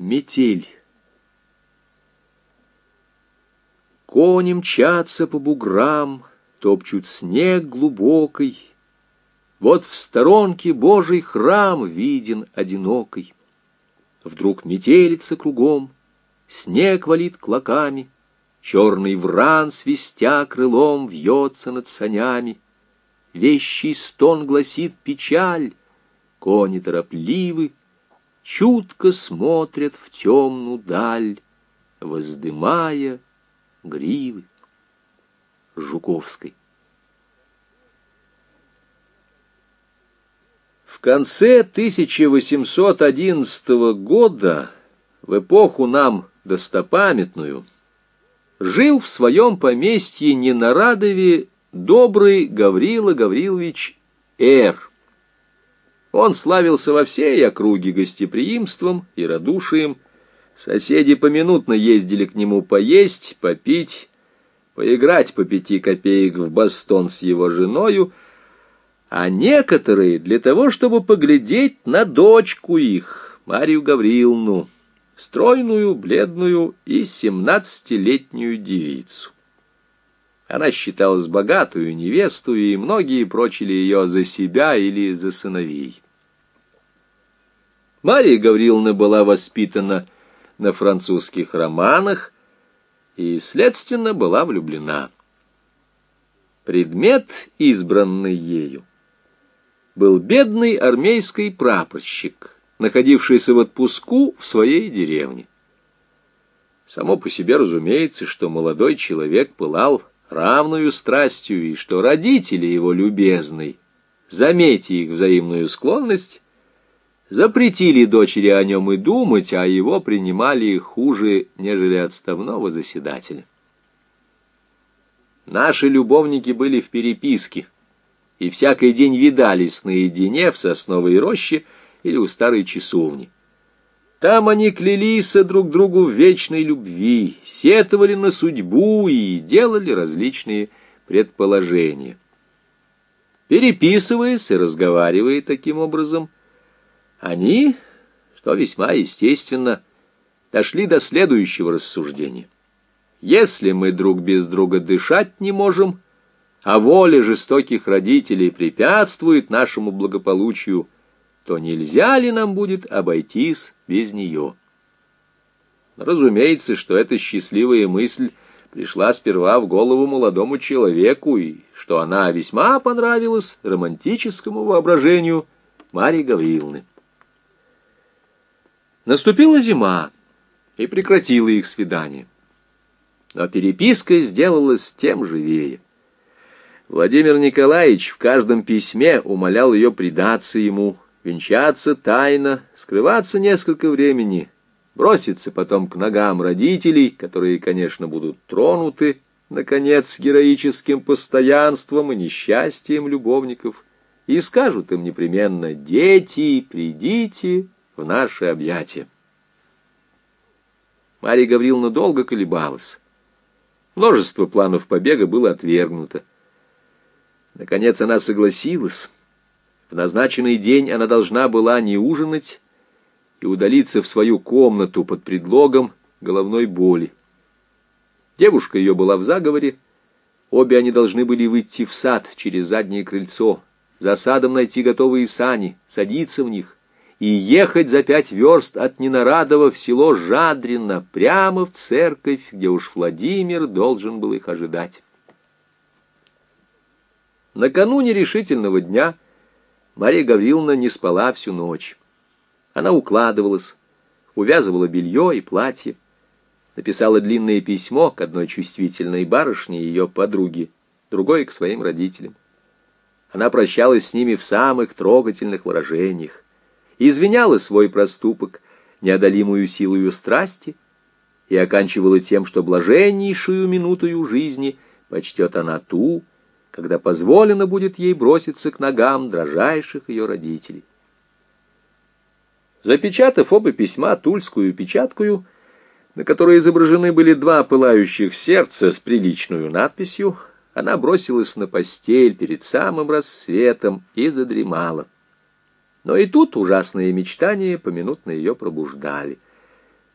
Метель. Кони мчатся по буграм, Топчут снег глубокий. Вот в сторонке Божий храм Виден одинокой. Вдруг метелится кругом, Снег валит клоками, Черный вран, свистя крылом, Вьется над санями. Вещий стон гласит печаль, Кони торопливы, Чутко смотрят в темную даль, Воздымая гривы. Жуковской. В конце 1811 года, в эпоху нам достопамятную, жил в своем поместье Ненарадове добрый Гаврила Гаврилович Р. Он славился во всей округе гостеприимством и радушием. Соседи поминутно ездили к нему поесть, попить, поиграть по пяти копеек в бастон с его женою, а некоторые для того, чтобы поглядеть на дочку их, Марию Гавриловну, стройную, бледную и семнадцатилетнюю девицу. Она считалась богатую невесту, и многие прочили ее за себя или за сыновей. Мария Гавриловна была воспитана на французских романах, и, следственно, была влюблена. Предмет, избранный ею, был бедный армейский прапорщик, находившийся в отпуску в своей деревне. Само по себе разумеется, что молодой человек пылал равную страстью, и что родители его любезной, заметя их взаимную склонность, запретили дочери о нем и думать, а его принимали хуже, нежели отставного заседателя. Наши любовники были в переписке, и всякий день видались наедине в сосновой роще или у старой часовни. Там они клялись друг другу в вечной любви, сетовали на судьбу и делали различные предположения. Переписываясь и разговаривая таким образом, они, что весьма естественно, дошли до следующего рассуждения. Если мы друг без друга дышать не можем, а воля жестоких родителей препятствует нашему благополучию, то нельзя ли нам будет обойтись без нее? Разумеется, что эта счастливая мысль пришла сперва в голову молодому человеку, и что она весьма понравилась романтическому воображению Марии Гавриловны. Наступила зима, и прекратила их свидание. Но переписка сделалась тем живее. Владимир Николаевич в каждом письме умолял ее предаться ему, венчаться тайно, скрываться несколько времени, броситься потом к ногам родителей, которые, конечно, будут тронуты, наконец, героическим постоянством и несчастьем любовников, и скажут им непременно «Дети, придите, в наши объятия. Марья Гавриловна долго колебалась. Множество планов побега было отвергнуто. Наконец она согласилась. В назначенный день она должна была не ужинать и удалиться в свою комнату под предлогом головной боли. Девушка ее была в заговоре. Обе они должны были выйти в сад через заднее крыльцо, за садом найти готовые сани, садиться в них и ехать за пять верст от Ненарадова в село Жадрино, прямо в церковь, где уж Владимир должен был их ожидать. Накануне решительного дня Мария Гавриловна не спала всю ночь. Она укладывалась, увязывала белье и платье, написала длинное письмо к одной чувствительной барышне, ее подруге, другой к своим родителям. Она прощалась с ними в самых трогательных выражениях извиняла свой проступок, неодолимую силою страсти, и оканчивала тем, что блаженнейшую минутою жизни почтет она ту, когда позволено будет ей броситься к ногам дрожайших ее родителей. Запечатав оба письма тульскую печаткую, на которой изображены были два пылающих сердца с приличную надписью, она бросилась на постель перед самым рассветом и задремала. Но и тут ужасные мечтания поминутно ее пробуждали.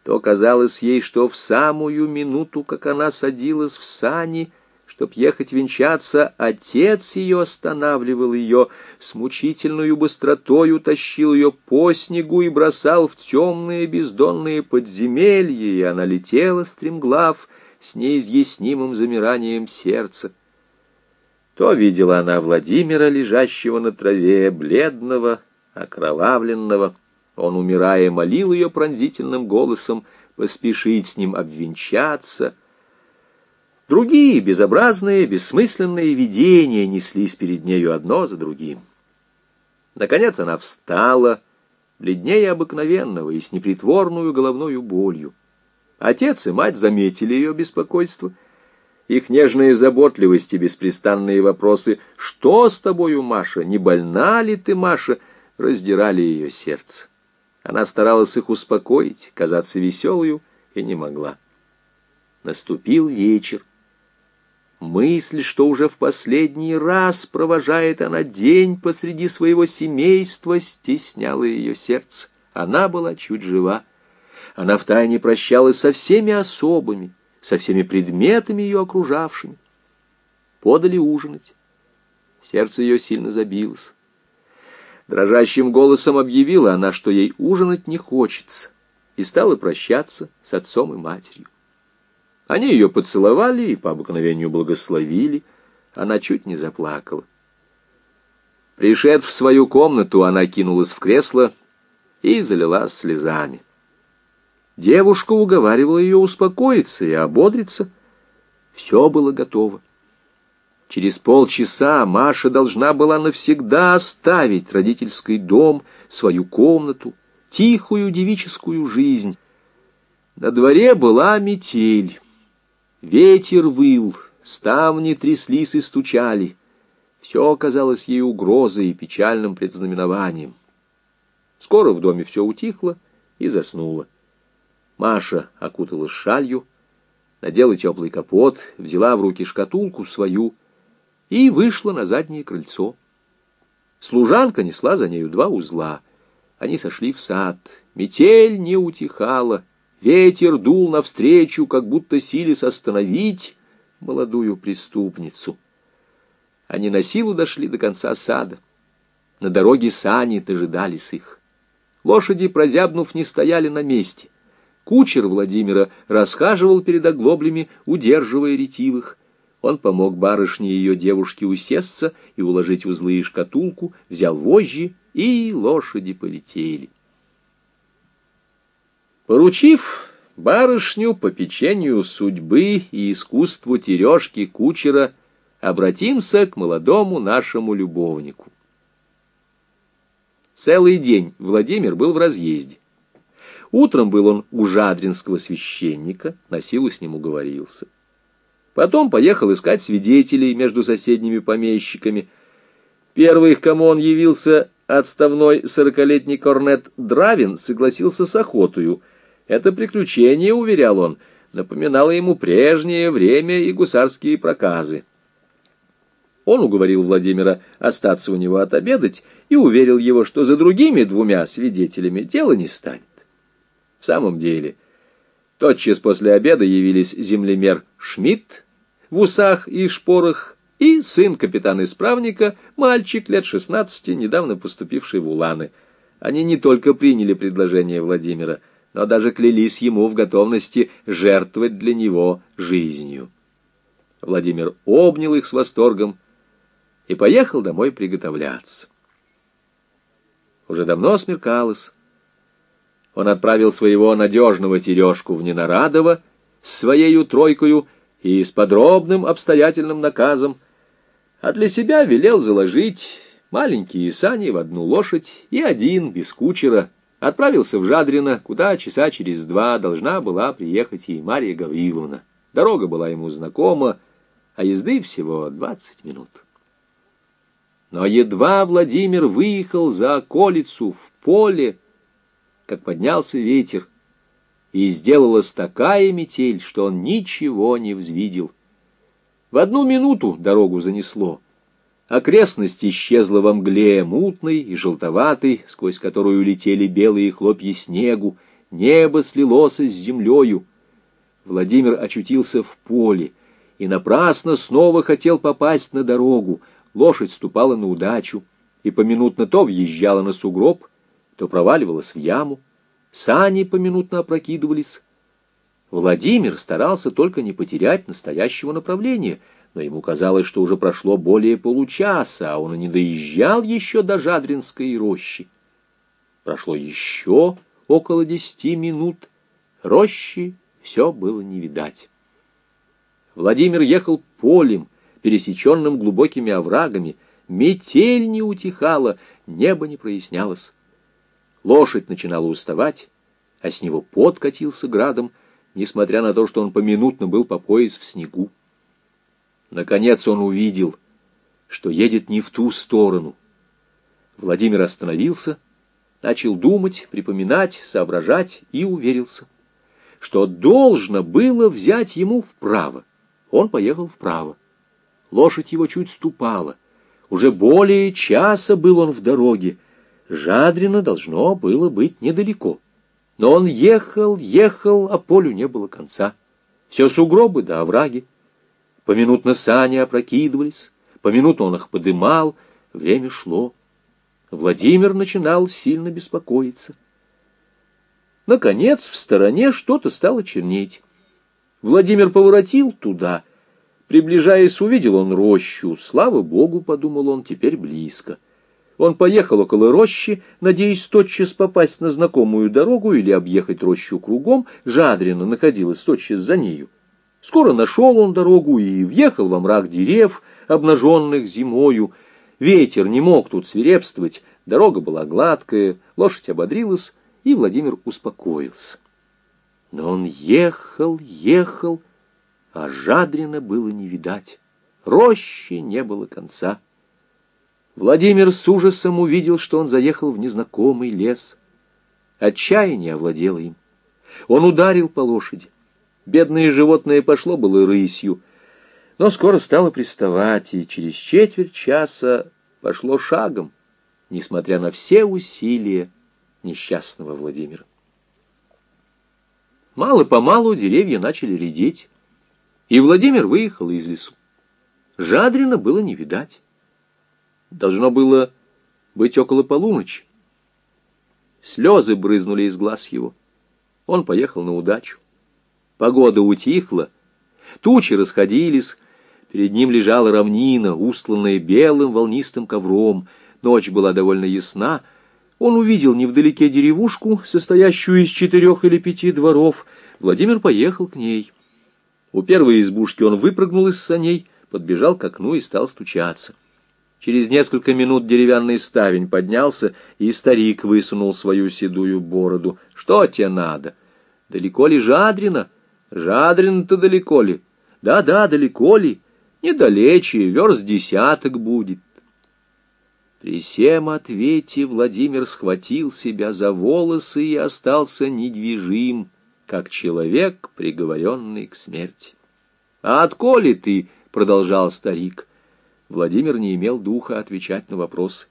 то казалось ей, что в самую минуту, как она садилась в сани, чтоб ехать венчаться, отец ее останавливал ее, с мучительную быстротою тащил ее по снегу и бросал в темные бездонные подземелья, и она летела стремглав с неизъяснимым замиранием сердца. То видела она Владимира, лежащего на траве, бледного, окровавленного, он, умирая, молил ее пронзительным голосом поспешить с ним обвенчаться. Другие безобразные, бессмысленные видения неслись перед нею одно за другим. Наконец она встала, бледнее обыкновенного и с непритворную головную болью. Отец и мать заметили ее беспокойство. Их нежная заботливость и беспрестанные вопросы «Что с тобою, Маша? Не больна ли ты, Маша?» Раздирали ее сердце. Она старалась их успокоить, казаться веселую, и не могла. Наступил вечер. Мысль, что уже в последний раз провожает она день посреди своего семейства, стесняла ее сердце. Она была чуть жива. Она втайне прощалась со всеми особами, со всеми предметами ее окружавшими. Подали ужинать. Сердце ее сильно забилось. Дрожащим голосом объявила она, что ей ужинать не хочется, и стала прощаться с отцом и матерью. Они ее поцеловали и по обыкновению благословили. Она чуть не заплакала. Пришед в свою комнату, она кинулась в кресло и залилась слезами. Девушка уговаривала ее успокоиться и ободриться. Все было готово. Через полчаса Маша должна была навсегда оставить родительский дом, свою комнату, тихую девическую жизнь. На дворе была метель. Ветер выл, ставни тряслись и стучали. Все оказалось ей угрозой и печальным предзнаменованием. Скоро в доме все утихло и заснуло. Маша окутала шалью, надела теплый капот, взяла в руки шкатулку свою — и вышла на заднее крыльцо. Служанка несла за нею два узла. Они сошли в сад. Метель не утихала. Ветер дул навстречу, как будто сились остановить молодую преступницу. Они на силу дошли до конца сада. На дороге сани дожидались их. Лошади, прозябнув, не стояли на месте. Кучер Владимира расхаживал перед оглоблями, удерживая ретивых. Он помог барышне и ее девушке усесться и уложить узлы и шкатулку, взял вожжи, и лошади полетели. Поручив барышню по печенью судьбы и искусству тережки кучера, обратимся к молодому нашему любовнику. Целый день Владимир был в разъезде. Утром был он у жадринского священника, на силу с ним уговорился. Потом поехал искать свидетелей между соседними помещиками. Первый, к кому он явился, отставной сорокалетний корнет Дравин, согласился с охотою. Это приключение, уверял он, напоминало ему прежнее время и гусарские проказы. Он уговорил Владимира остаться у него отобедать и уверил его, что за другими двумя свидетелями дело не станет. В самом деле, тотчас после обеда явились землемер Шмидт, в усах и шпорах, и сын капитана-исправника, мальчик лет шестнадцати, недавно поступивший в Уланы. Они не только приняли предложение Владимира, но даже клялись ему в готовности жертвовать для него жизнью. Владимир обнял их с восторгом и поехал домой приготовляться. Уже давно смеркалось. Он отправил своего надежного Терешку в Ненарадово с своею тройкою и с подробным обстоятельным наказом, а для себя велел заложить маленькие сани в одну лошадь и один, без кучера, отправился в Жадрино, куда часа через два должна была приехать и Мария Гавриловна. Дорога была ему знакома, а езды всего двадцать минут. Но едва Владимир выехал за околицу в поле, как поднялся ветер, и сделалась такая метель, что он ничего не взвидел. В одну минуту дорогу занесло. Окрестность исчезла во мгле, мутной и желтоватой, сквозь которую летели белые хлопья снегу, небо слилось с землею. Владимир очутился в поле и напрасно снова хотел попасть на дорогу. Лошадь ступала на удачу и поминутно то въезжала на сугроб, то проваливалась в яму. Сани поминутно опрокидывались. Владимир старался только не потерять настоящего направления, но ему казалось, что уже прошло более получаса, а он и не доезжал еще до Жадринской рощи. Прошло еще около десяти минут. Рощи все было не видать. Владимир ехал полем, пересеченным глубокими оврагами. Метель не утихала, небо не прояснялось. Лошадь начинала уставать, а с него пот катился градом, несмотря на то, что он поминутно был по пояс в снегу. Наконец он увидел, что едет не в ту сторону. Владимир остановился, начал думать, припоминать, соображать и уверился, что должно было взять ему вправо. Он поехал вправо. Лошадь его чуть ступала. Уже более часа был он в дороге. Жадрино должно было быть недалеко. Но он ехал, ехал, а полю не было конца. Все сугробы да овраги. Поминутно сани опрокидывались, поминутно он их подымал, время шло. Владимир начинал сильно беспокоиться. Наконец, в стороне что-то стало чернеть. Владимир поворотил туда. Приближаясь, увидел он рощу. Слава богу, подумал он, теперь близко. Он поехал около рощи, надеясь тотчас попасть на знакомую дорогу или объехать рощу кругом. Жадрина находилась тотчас за нею. Скоро нашел он дорогу и въехал во мрак дерев, обнаженных зимою. Ветер не мог тут свирепствовать, дорога была гладкая, лошадь ободрилась, и Владимир успокоился. Но он ехал, ехал, а Жадрина было не видать. Рощи не было конца. Владимир с ужасом увидел, что он заехал в незнакомый лес. Отчаяние овладело им. Он ударил по лошади. Бедное животное пошло было рысью, но скоро стало приставать, и через четверть часа пошло шагом, несмотря на все усилия несчастного Владимира. Мало-помалу деревья начали редеть, и Владимир выехал из лесу. Жадрина было не видать. Должно было быть около полуночи. Слезы брызнули из глаз его. Он поехал на удачу. Погода утихла, тучи расходились, перед ним лежала равнина, устланная белым волнистым ковром. Ночь была довольно ясна. Он увидел невдалеке деревушку, состоящую из четырех или пяти дворов. Владимир поехал к ней. У первой избушки он выпрыгнул из саней, подбежал к окну и стал стучаться. Через несколько минут деревянный ставень поднялся, и старик высунул свою седую бороду. «Что тебе надо? Далеко ли Жадрина?» Жадрин-то далеко ли? Да-да, далеко ли? Недалече, верст десяток будет. При всем ответе Владимир схватил себя за волосы и остался недвижим, как человек, приговоренный к смерти. «А отколи ты?» — продолжал старик. Владимир не имел духа отвечать на вопрос.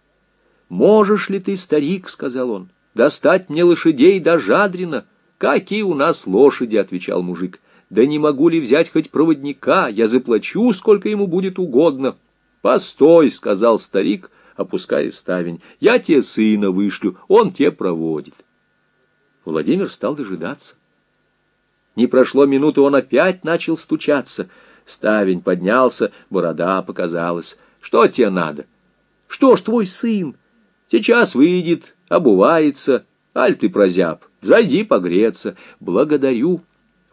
«Можешь ли ты, старик, — сказал он, — достать мне лошадей до Жадрина?» «Какие у нас лошади?» — отвечал мужик. «Да не могу ли взять хоть проводника? Я заплачу, сколько ему будет угодно». «Постой!» — сказал старик, опуская ставень. «Я тебе сына вышлю, он тебе проводит». Владимир стал дожидаться. Не прошло минуты, он опять начал стучаться. Ставень поднялся, борода показалась. «Что тебе надо?» «Что ж твой сын? Сейчас выйдет, обувается, аль ты прозяб». Зайди погреться. Благодарю.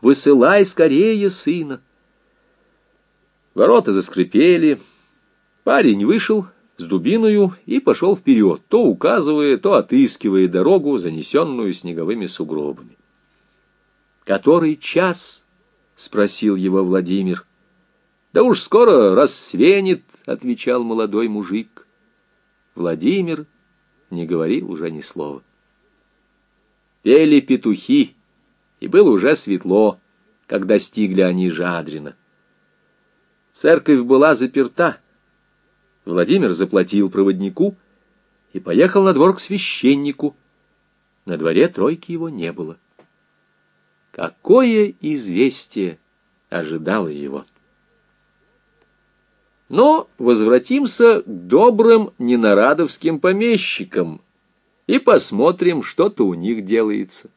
Высылай скорее сына. Ворота заскрипели. Парень вышел с дубиною и пошел вперед, то указывая, то отыскивая дорогу, занесенную снеговыми сугробами. «Который час?» — спросил его Владимир. «Да уж скоро рассвенет», — отвечал молодой мужик. Владимир не говорил уже ни слова. Пели петухи, и было уже светло, когда достигли они Жадрина. Церковь была заперта. Владимир заплатил проводнику и поехал на двор к священнику. На дворе тройки его не было. какое известие ожидало его. Но возвратимся к добрым ненарадовским помещикам и посмотрим, что-то у них делается.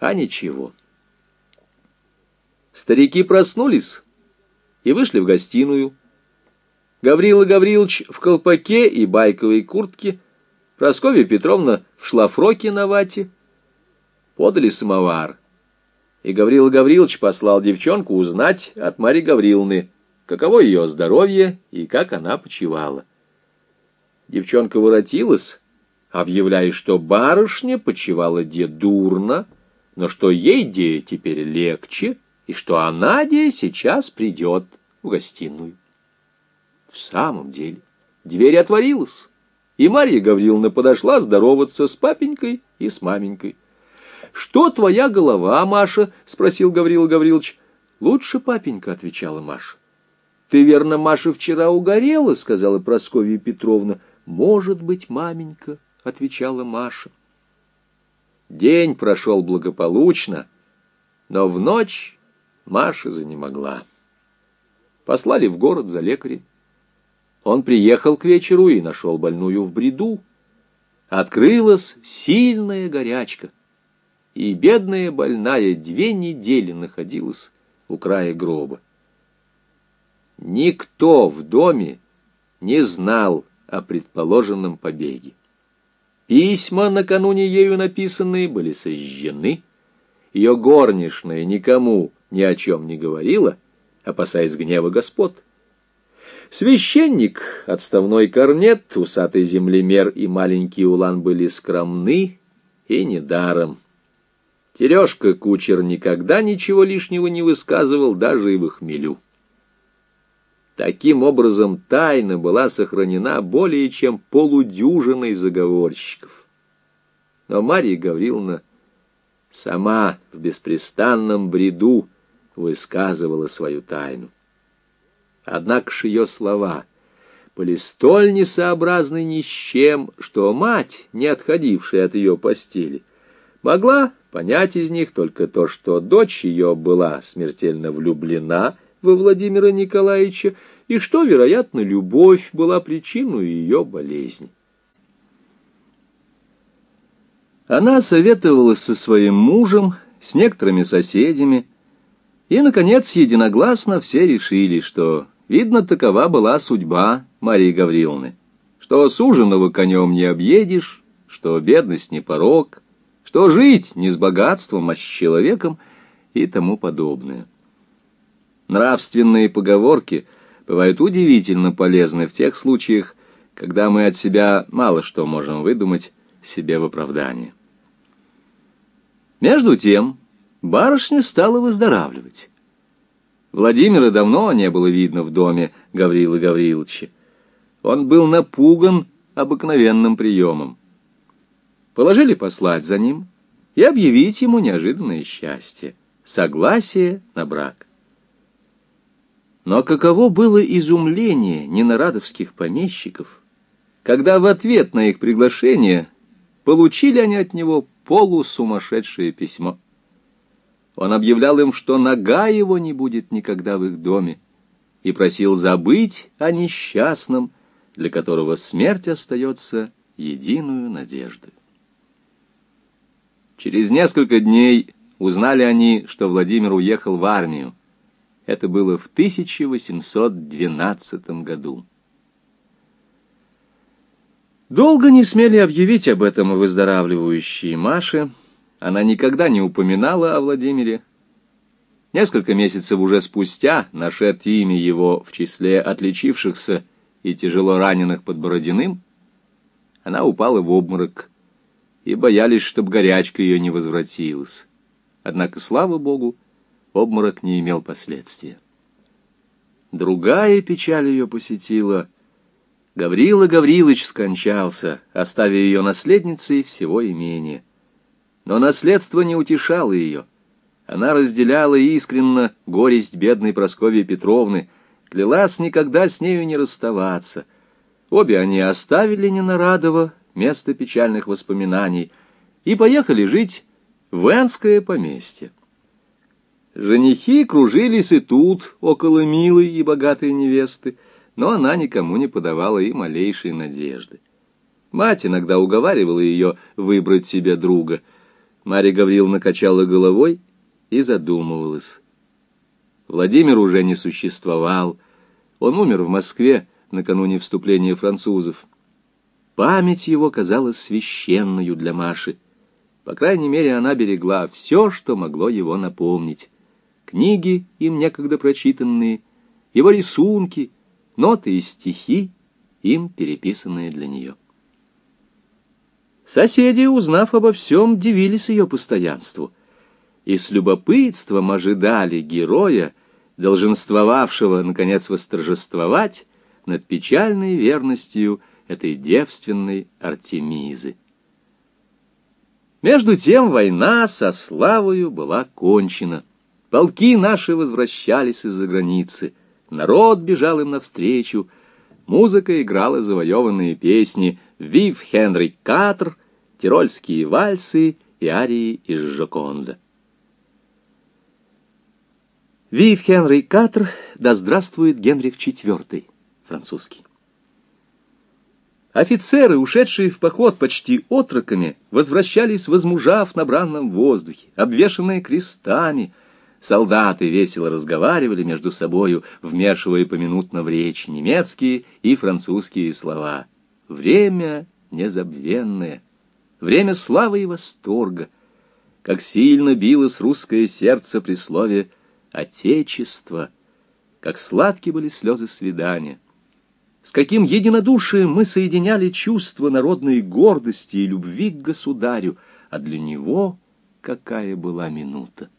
А ничего. Старики проснулись и вышли в гостиную. Гаврила Гаврилович в колпаке и байковой куртке, Прасковья Петровна в шлафроке на вате. Подали самовар. И Гаврила Гаврилович послал девчонку узнать от Марьи Гавриловны, каково ее здоровье и как она почивала. Девчонка воротилась, объявляя, что барышня почивала де дурно, но что ей де теперь легче, и что она де сейчас придет в гостиную. В самом деле дверь отворилась, и Марья Гавриловна подошла здороваться с папенькой и с маменькой. «Что твоя голова, Маша?» — спросил Гаврила Гаврилович. «Лучше папенька», — отвечала Маша. «Ты, верно, Маша, вчера угорела?» — сказала Прасковья Петровна. «Может быть, маменька», — отвечала Маша. День прошел благополучно, но в ночь Маша занемогла. Послали в город за лекарем. Он приехал к вечеру и нашел больную в бреду. Открылась сильная горячка, и бедная больная две недели находилась у края гроба. Никто в доме не знал о предположенном побеге. Письма, накануне ею написанные, были сожжены. Ее горничная никому ни о чем не говорила, опасаясь гнева господ. Священник, отставной корнет, усатый землемер и маленький улан были скромны и недаром. Терешка кучер никогда ничего лишнего не высказывал, даже и в хмелю. Таким образом, тайна была сохранена более чем полудюжиной заговорщиков. Но Марья Гавриловна сама в беспрестанном бреду высказывала свою тайну. Однако ж ее слова были столь несообразны ни с чем, что мать, не отходившая от ее постели, могла понять из них только то, что дочь ее была смертельно влюблена во Владимира Николаевича, и что, вероятно, любовь была причиной ее болезни. Она советовалась со своим мужем, с некоторыми соседями, и, наконец, единогласно все решили, что, видно, такова была судьба Марии Гавриловны, что суженого конем не объедешь, что бедность не порог, что жить не с богатством, а с человеком и тому подобное. Нравственные поговорки бывают удивительно полезны в тех случаях, когда мы от себя мало что можем выдумать себе в оправдание. Между тем барышня стала выздоравливать. Владимира давно не было видно в доме Гаврила Гавриловича. Он был напуган обыкновенным приемом. Положили послать за ним и объявить ему неожиданное счастье — согласие на брак. Но каково было изумление ненарадовских помещиков, когда в ответ на их приглашение получили они от него полусумасшедшее письмо. Он объявлял им, что нога его не будет никогда в их доме, и просил забыть о несчастном, для которого смерть остается единую надеждой. Через несколько дней узнали они, что Владимир уехал в армию, это было в 1812 году. Долго не смели объявить об этом выздоравливающей Маше. Она никогда не упоминала о Владимире. Несколько месяцев уже спустя, нашед имя его в числе отличившихся и тяжело раненых под Бородиным, она упала в обморок и боялись, чтоб горячка ее не возвратилась. Однако, слава богу, обморок не имел последствия. Другая печаль ее посетила. Гаврила Гаврилович скончался, оставив ее наследницей всего имения. Но наследство не утешало ее. Она разделяла искренно горесть бедной Прасковьи Петровны, клялась никогда с нею не расставаться. Обе они оставили Ненарадово, место печальных воспоминаний, и поехали жить Венское поместье. Женихи кружились и тут, около милой и богатой невесты, но она никому не подавала и малейшей надежды. Мать иногда уговаривала ее выбрать себе друга. Марья Гавриловна качала головой и задумывалась. Владимир уже не существовал. Он умер в Москве накануне вступления французов. Память его казалась священною для Маши. По крайней мере, она берегла все, что могло его напомнить. Книги, им некогда прочитанные, его рисунки, ноты и стихи, им переписанные для нее. Соседи, узнав обо всем, дивились ее постоянству и с любопытством ожидали героя, долженствовавшего, наконец, восторжествовать над печальной верностью этой девственной Артемизы. Между тем война со славою была кончена. Полки наши возвращались из-за границы, народ бежал им навстречу, музыка играла завоеванные песни «Вив Хенри Катр», «Тирольские вальсы» и арии из Жоконда. «Вив Хенри Катр, да здравствует Генрих IV», французский. Офицеры, ушедшие в поход почти отроками, возвращались, возмужав на бранном воздухе, обвешанные крестами. Солдаты весело разговаривали между собою, вмешивая поминутно в речь немецкие и французские слова. Время незабвенное, время славы и восторга. Как сильно билось русское сердце при слове «Отечество», как сладки были слезы свидания с каким единодушием мы соединяли чувство народной гордости и любви к государю, а для него какая была минута.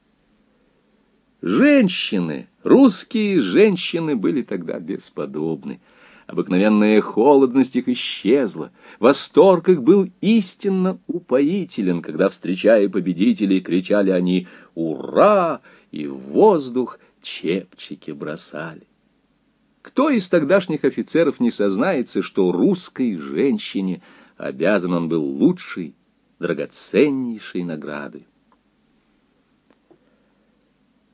Женщины, русские женщины были тогда бесподобны. Обыкновенная холодность их исчезла, восторг их был истинно упоителен, когда, встречая победителей, кричали они «Ура!» и в воздух чепчики бросали. Кто из тогдашних офицеров не сознается, что русской женщине обязан он был лучшей, драгоценнейшей наградой?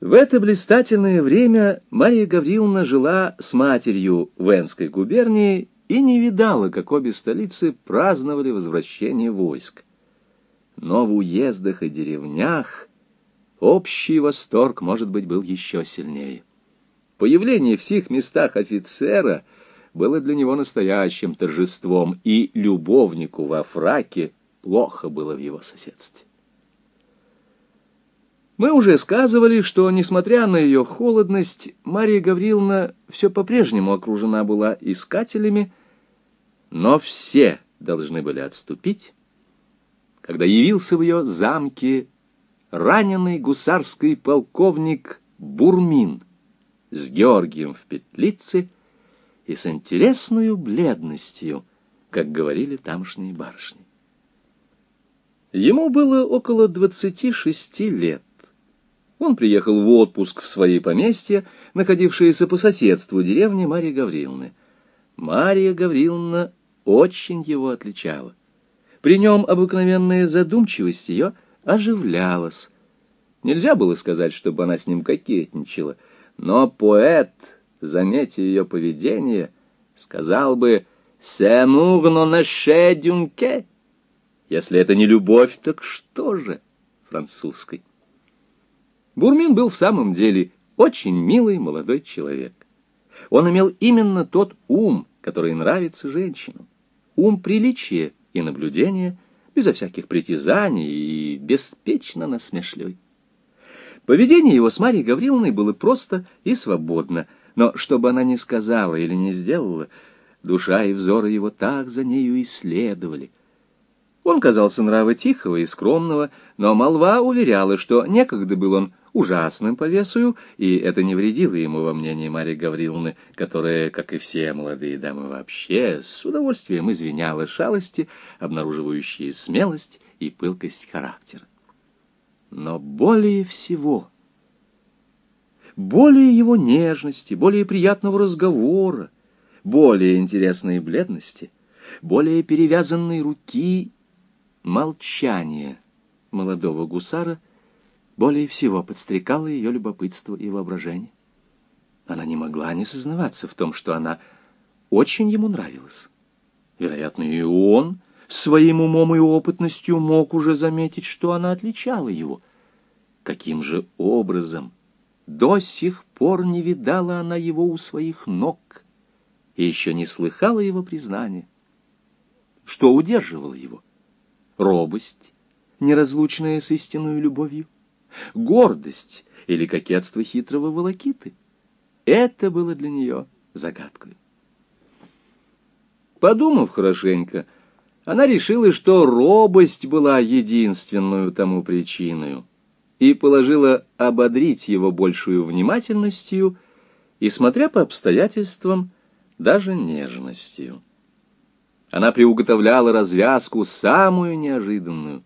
В это блистательное время Мария Гавриловна жила с матерью в Энской губернии и не видала, как обе столицы праздновали возвращение войск. Но в уездах и деревнях общий восторг, может быть, был еще сильнее. Появление в сих местах офицера было для него настоящим торжеством, и любовнику во фраке плохо было в его соседстве. Мы уже сказывали, что, несмотря на ее холодность, Мария Гавриловна все по-прежнему окружена была искателями, но все должны были отступить, когда явился в ее замке раненый гусарский полковник Бурмин — с Георгием в петлице и с интересной бледностью, как говорили тамошние барышни. Ему было около двадцати шести лет. Он приехал в отпуск в свои поместья, находившиеся по соседству деревни Марии Гавриловны. Мария Гавриловна очень его отличала. При нем обыкновенная задумчивость ее оживлялась. Нельзя было сказать, чтобы она с ним кокетничала — но поэт, заметя ее поведение, сказал бы «Сенур наше дюнке». Если это не любовь, так что же французской? Бурмин был в самом деле очень милый молодой человек. Он имел именно тот ум, который нравится женщинам. Ум приличия и наблюдения, безо всяких притязаний и беспечно насмешливый. Поведение его с Марьей Гавриловной было просто и свободно, но что бы она ни сказала или не сделала, душа и взоры его так за нею исследовали. Он казался нрава тихого и скромного, но молва уверяла, что некогда был он ужасным по весу, и это не вредило ему во мнении Марьи Гавриловны, которая, как и все молодые дамы вообще, с удовольствием извиняла шалости, обнаруживающие смелость и пылкость характера. Но более всего, более его нежности, более приятного разговора, более интересной бледности, более перевязанной руки, молчание молодого гусара более всего подстрекало ее любопытство и воображение. Она не могла не сознаваться в том, что она очень ему нравилась. Вероятно, и он своим умом и опытностью мог уже заметить, что она отличала его. Каким же образом до сих пор не видала она его у своих ног и еще не слыхала его признания? Что удерживало его? Робость, неразлучная с истинной любовью? Гордость или кокетство хитрого волокиты? Это было для нее загадкой. Подумав хорошенько, она решила, что робость была единственную тому причиной, и положила ободрить его большую внимательностью и, смотря по обстоятельствам, даже нежностью. Она приуготовляла развязку самую неожиданную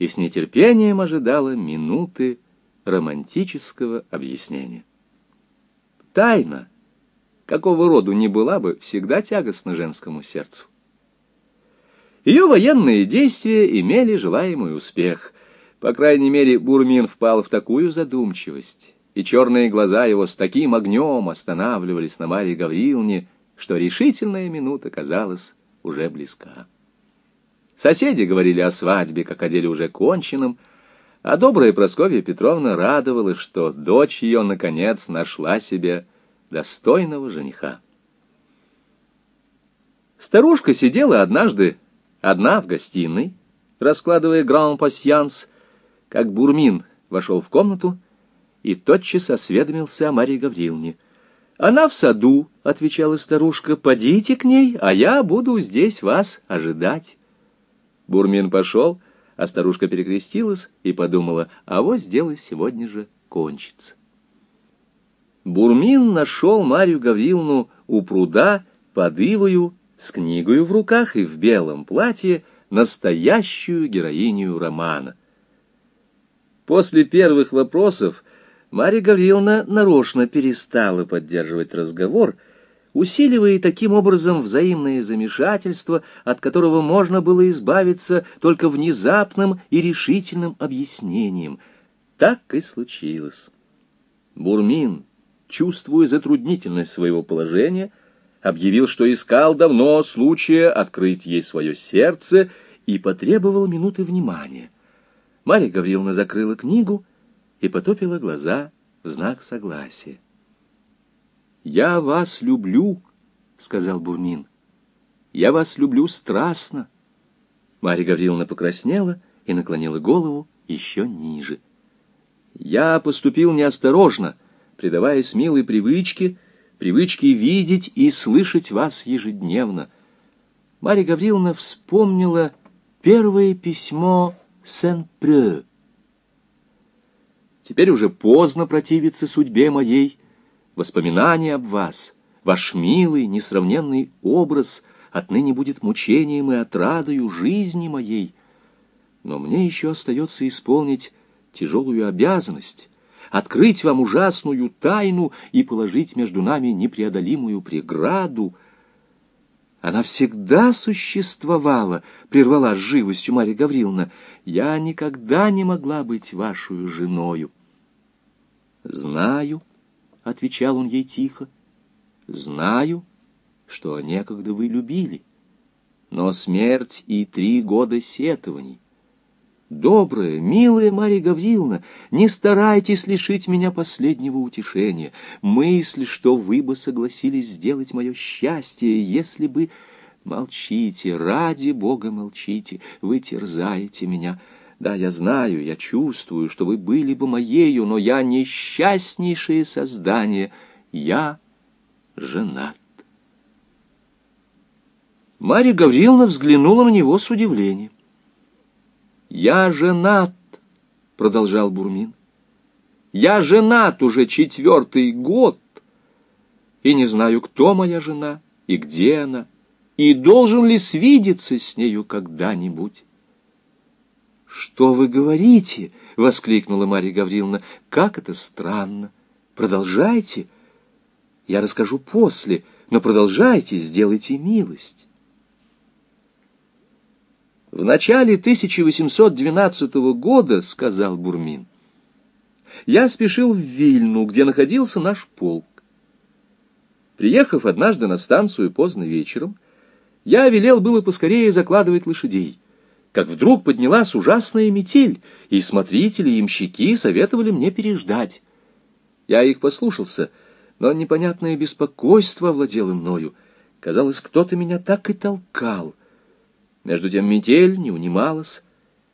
и с нетерпением ожидала минуты романтического объяснения. Тайна, какого роду ни была бы, всегда тягостна женскому сердцу. Ее военные действия имели желаемый успех. По крайней мере, Бурмин впал в такую задумчивость, и черные глаза его с таким огнем останавливались на Марье Гавриловне, что решительная минута казалась уже близка. Соседи говорили о свадьбе, как о деле уже конченном, а добрая Прасковья Петровна радовалась, что дочь ее, наконец, нашла себе достойного жениха. Старушка сидела однажды одна в гостиной, раскладывая гран-пасьянс, как Бурмин вошел в комнату и тотчас осведомился о Марье Гавриловне. «Она в саду», — отвечала старушка, — «подите к ней, а я буду здесь вас ожидать». Бурмин пошел, а старушка перекрестилась и подумала, а вот дело сегодня же кончится. Бурмин нашел Марью Гавриловну у пруда под ивою с книгою в руках и в белом платье настоящую героиню романа. После первых вопросов Марья Гавриловна нарочно перестала поддерживать разговор, усиливая таким образом взаимное замешательство, от которого можно было избавиться только внезапным и решительным объяснением. Так и случилось. Бурмин, чувствуя затруднительность своего положения, объявил, что искал давно случая открыть ей свое сердце и потребовал минуты внимания. Марья Гавриловна закрыла книгу и потопила глаза в знак согласия. «Я вас люблю», — сказал Бурмин. «Я вас люблю страстно». Марья Гавриловна покраснела и наклонила голову еще ниже. «Я поступил неосторожно, предаваясь милой привычке, привычке видеть и слышать вас ежедневно». Марья Гавриловна вспомнила первое письмо Сен-Прё. «Теперь уже поздно противиться судьбе моей», Воспоминание об вас, ваш милый, несравненный образ отныне будет мучением и отрадою жизни моей. Но мне еще остается исполнить тяжелую обязанность, открыть вам ужасную тайну и положить между нами непреодолимую преграду. Она всегда существовала, прервала с живостью Марья Гавриловна. Я никогда не могла быть вашей женою. Знаю, — отвечал он ей тихо, — «знаю, что некогда вы любили, но смерть и три года сетований. Добрая, милая Марья Гавриловна, не старайтесь лишить меня последнего утешения. Мысль, что вы бы согласились сделать мое счастье, если бы... Молчите, ради Бога молчите, вы терзаете меня». Да, я знаю, я чувствую, что вы были бы моею, но я несчастнейшее создание. Я женат. Марья Гавриловна взглянула на него с удивлением. «Я женат», — продолжал Бурмин. «Я женат уже четвертый год, и не знаю, кто моя жена и где она, и должен ли свидеться с нею когда-нибудь». «Что вы говорите?» — воскликнула Марья Гавриловна. «Как это странно! Продолжайте. Я расскажу после, но продолжайте, сделайте милость». В начале 1812 года, сказал Бурмин, я спешил в Вильну, где находился наш полк. Приехав однажды на станцию поздно вечером, я велел было поскорее закладывать лошадей, как вдруг поднялась ужасная метель, и смотрители и мщики советовали мне переждать. Я их послушался, но непонятное беспокойство овладело мною. Казалось, кто-то меня так и толкал. Между тем метель не унималась.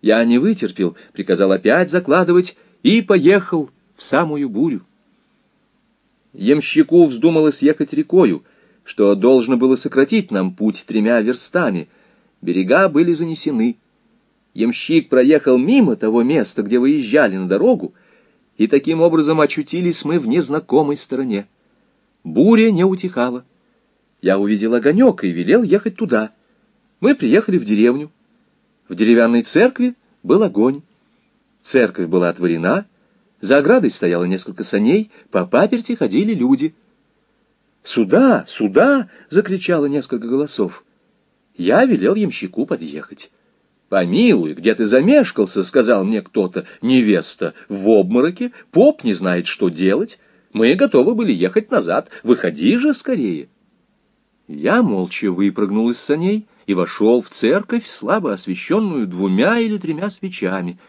Я не вытерпел, приказал опять закладывать и поехал в самую бурю. Ямщику вздумалось ехать рекою, что должно было сократить нам путь тремя верстами. Берега были занесены. Ямщик проехал мимо того места, где выезжали на дорогу, и таким образом очутились мы в незнакомой стороне. Буря не утихала. Я увидел огонек и велел ехать туда. Мы приехали в деревню. В деревянной церкви был огонь. Церковь была отворена, за оградой стояло несколько саней, по паперти ходили люди. «Сюда! Сюда!» — закричало несколько голосов. Я велел ямщику подъехать. «Помилуй, где ты замешкался?» — сказал мне кто-то. «Невеста в обмороке, поп не знает, что делать. Мы готовы были ехать назад. Выходи же скорее!» Я молча выпрыгнул из саней и вошел в церковь, слабо освещенную двумя или тремя свечами —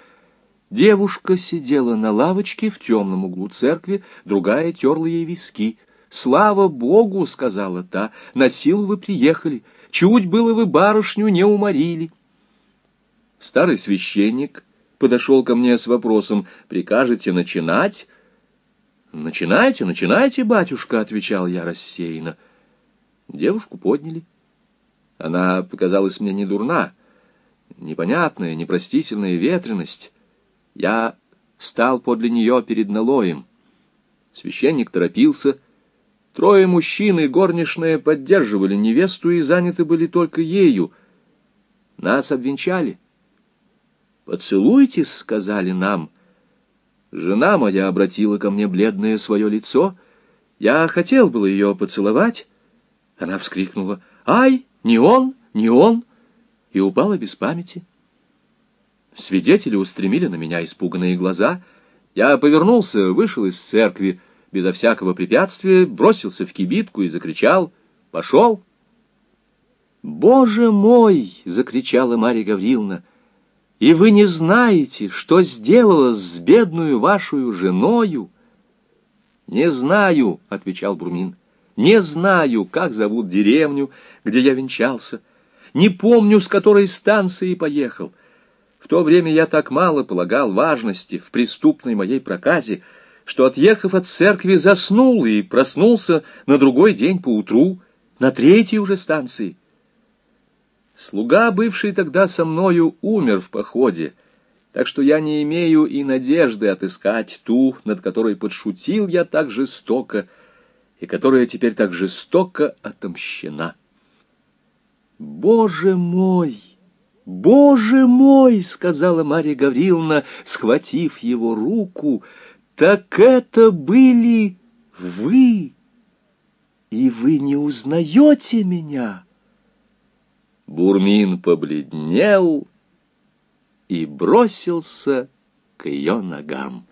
Девушка сидела на лавочке в темном углу церкви, другая терла ей виски. «Слава Богу!» — сказала та, — «на силу вы приехали, чуть было вы барышню не уморили». Старый священник подошел ко мне с вопросом, «Прикажете начинать?» «Начинайте, начинайте, батюшка», — отвечал я рассеянно. Девушку подняли. Она показалась мне не дурна, непонятная, непростительная ветренность. Я стал подле нее перед налоем. Священник торопился. Трое мужчин и горничная поддерживали невесту и заняты были только ею. Нас обвенчали. «Поцелуйтесь», — сказали нам. Жена моя обратила ко мне бледное свое лицо. Я хотел было ее поцеловать. Она вскрикнула «Ай, не он, не он!» и упала без памяти. Свидетели устремили на меня испуганные глаза. Я повернулся, вышел из церкви, безо всякого препятствия, бросился в кибитку и закричал «Пошел!» «Боже мой!» — закричала Марья Гавриловна. «И вы не знаете, что сделала с бедную вашу женою?» «Не знаю», — отвечал Бурмин. «Не знаю, как зовут деревню, где я венчался. Не помню, с которой станции поехал. В то время я так мало полагал важности в преступной моей проказе, что, отъехав от церкви, заснул и проснулся на другой день поутру, на третьей уже станции. Слуга, бывший тогда со мною, умер в походе, так что я не имею и надежды отыскать ту, над которой подшутил я так жестоко, и которая теперь так жестоко отомщена. Боже мой! «Боже мой!» — сказала Марья Гавриловна, схватив его руку. «Так это были вы! И вы не узнаете меня?» Бурмин побледнел и бросился к ее ногам.